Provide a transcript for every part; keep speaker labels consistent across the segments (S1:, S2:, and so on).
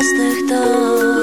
S1: красных дам.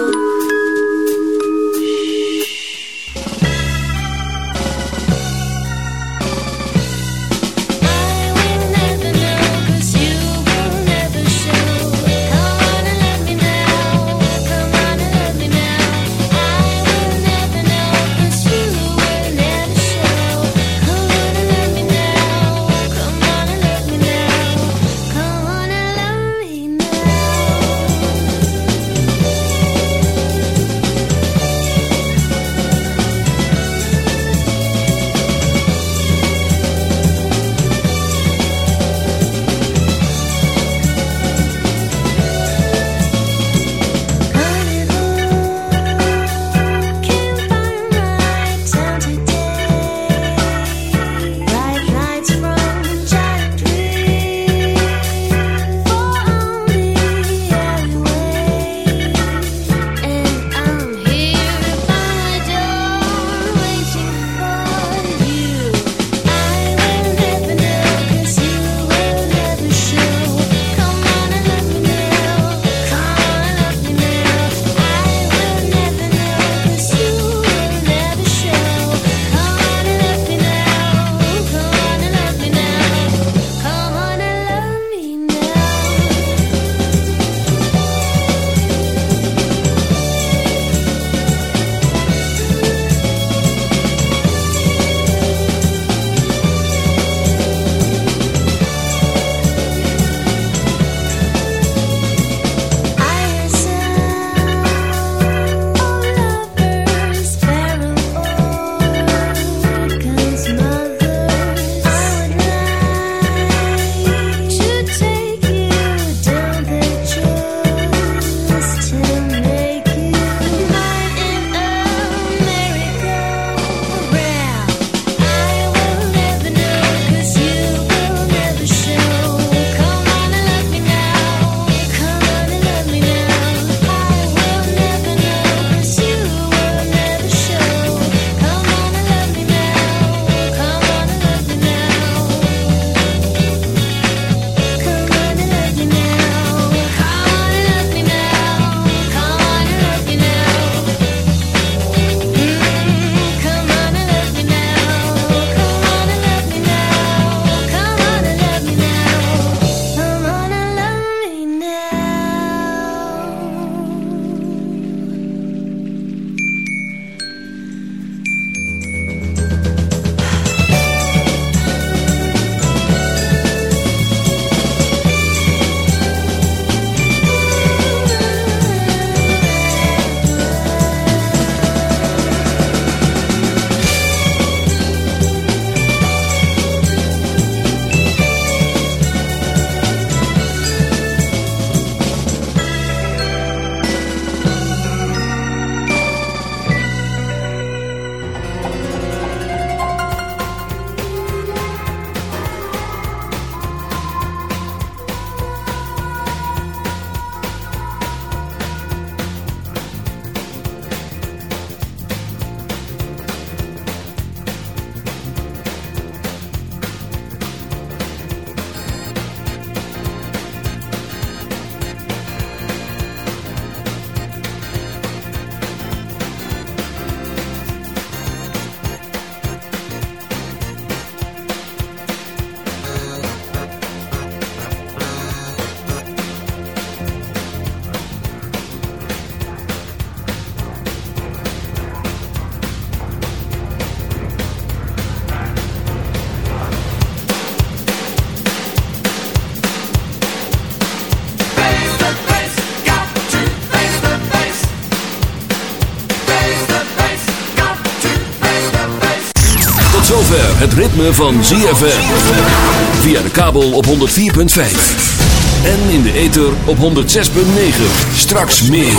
S1: van ZFM. Via de kabel op 104.5. En in de ether op 106.9. Straks meer.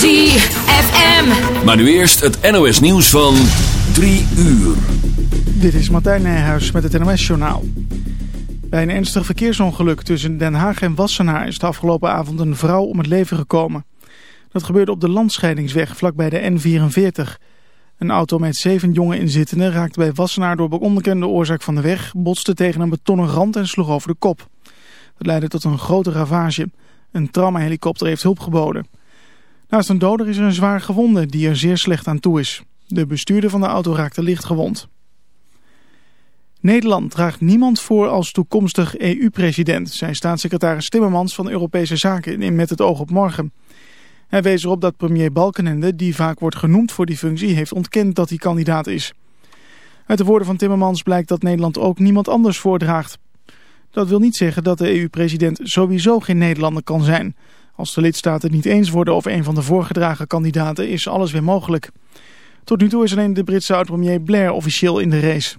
S2: ZFM.
S1: Maar nu eerst het NOS nieuws van 3 uur.
S3: Dit is Martijn Nijhuis met het NOS Journaal. Bij een ernstig verkeersongeluk tussen Den Haag en Wassenaar... is de afgelopen avond een vrouw om het leven gekomen. Dat gebeurde op de landscheidingsweg vlakbij de N44... Een auto met zeven jonge inzittenden raakte bij Wassenaar door onbekende oorzaak van de weg, botste tegen een betonnen rand en sloeg over de kop. Dat leidde tot een grote ravage. Een traumahelikopter heeft hulp geboden. Naast een doder is er een zwaar gewonde die er zeer slecht aan toe is. De bestuurder van de auto raakte licht gewond. Nederland draagt niemand voor als toekomstig EU-president, zei staatssecretaris Timmermans van Europese Zaken in Met het oog op morgen. Hij wees erop dat premier Balkenende, die vaak wordt genoemd voor die functie, heeft ontkend dat hij kandidaat is. Uit de woorden van Timmermans blijkt dat Nederland ook niemand anders voordraagt. Dat wil niet zeggen dat de EU-president sowieso geen Nederlander kan zijn. Als de lidstaten niet eens worden over een van de voorgedragen kandidaten is alles weer mogelijk. Tot nu toe is alleen de Britse oud-premier Blair officieel in de race.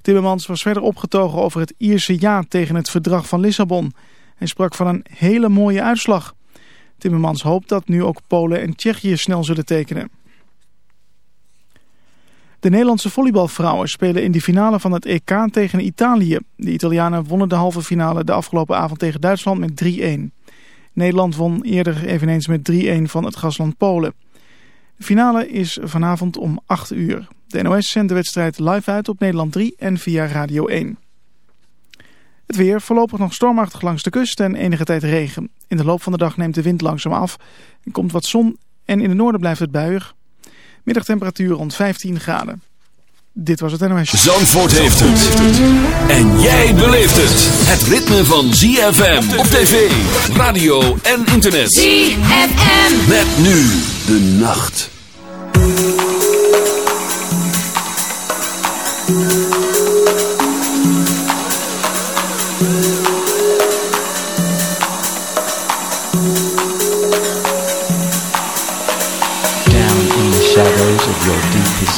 S3: Timmermans was verder opgetogen over het Ierse ja tegen het verdrag van Lissabon. Hij sprak van een hele mooie uitslag. Timmermans hoopt dat nu ook Polen en Tsjechië snel zullen tekenen. De Nederlandse volleybalvrouwen spelen in de finale van het EK tegen Italië. De Italianen wonnen de halve finale de afgelopen avond tegen Duitsland met 3-1. Nederland won eerder eveneens met 3-1 van het gastland Polen. De finale is vanavond om 8 uur. De NOS zendt de wedstrijd live uit op Nederland 3 en via Radio 1. Het weer voorlopig nog stormachtig langs de kust en enige tijd regen. In de loop van de dag neemt de wind langzaam af en komt wat zon en in het noorden blijft het buiig. Middagtemperatuur rond 15 graden. Dit was het NOS.
S4: Zandvoort heeft het. En jij beleeft het. Het ritme van ZFM op tv, radio en internet.
S2: ZFM.
S4: Met nu de nacht.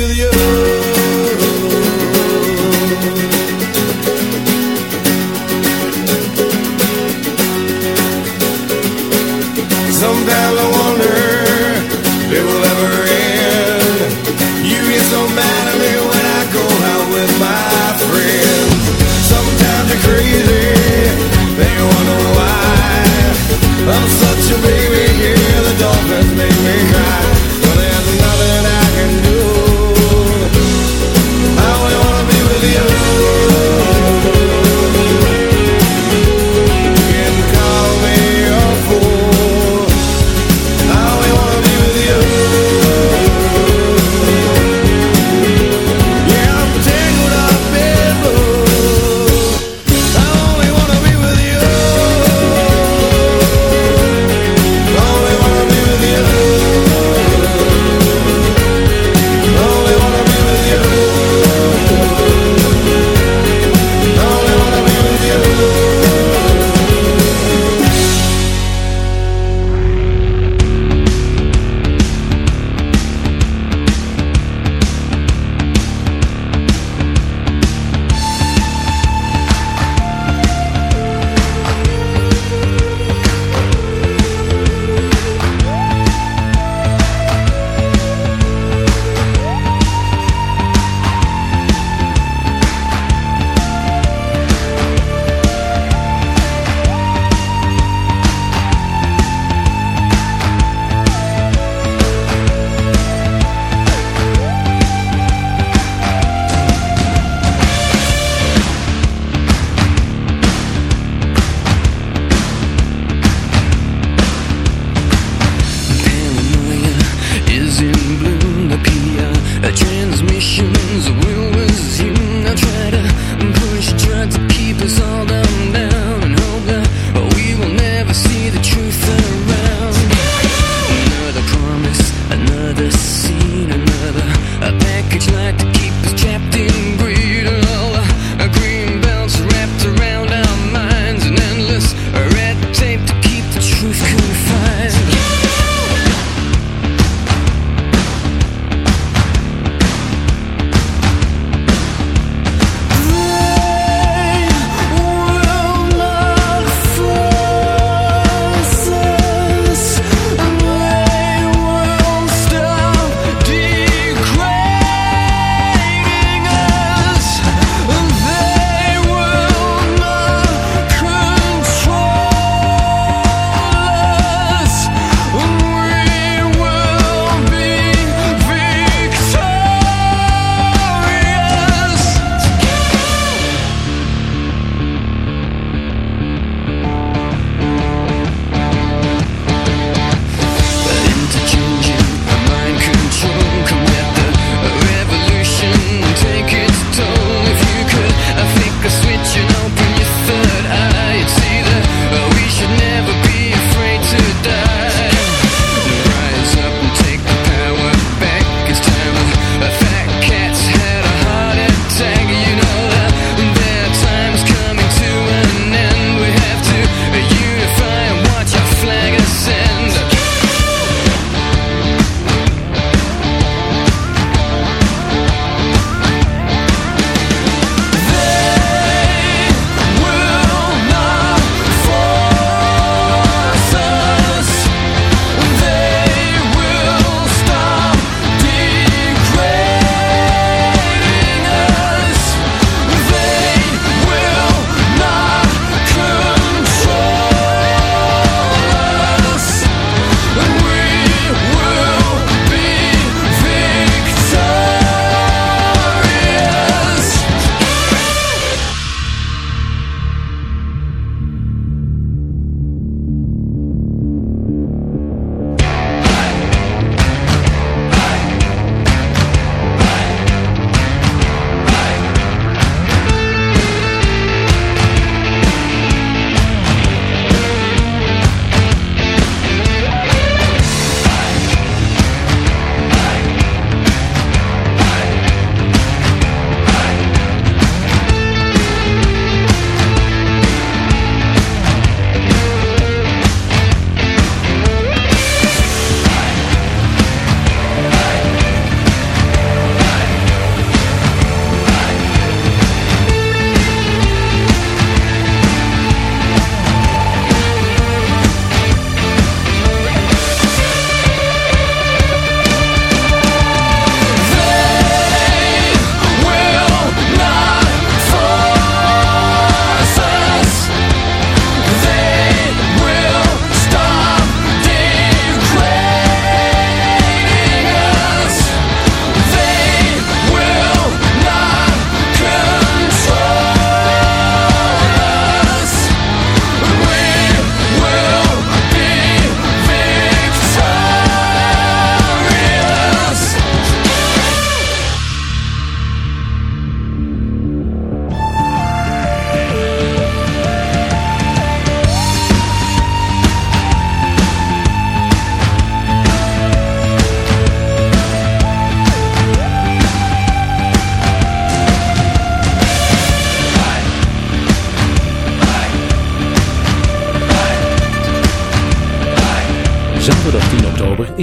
S5: with you.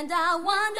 S6: And I wonder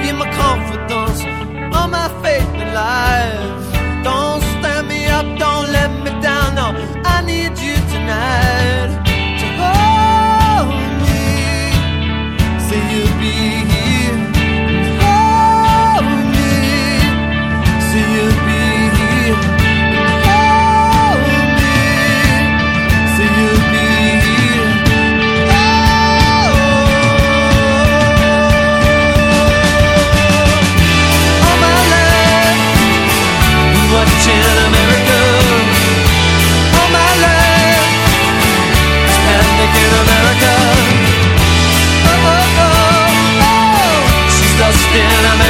S7: Give you my confidence, all my faith in life. Don't stand me up, don't let me down. No, I need you tonight to hold me. Say you'll be still a
S4: man.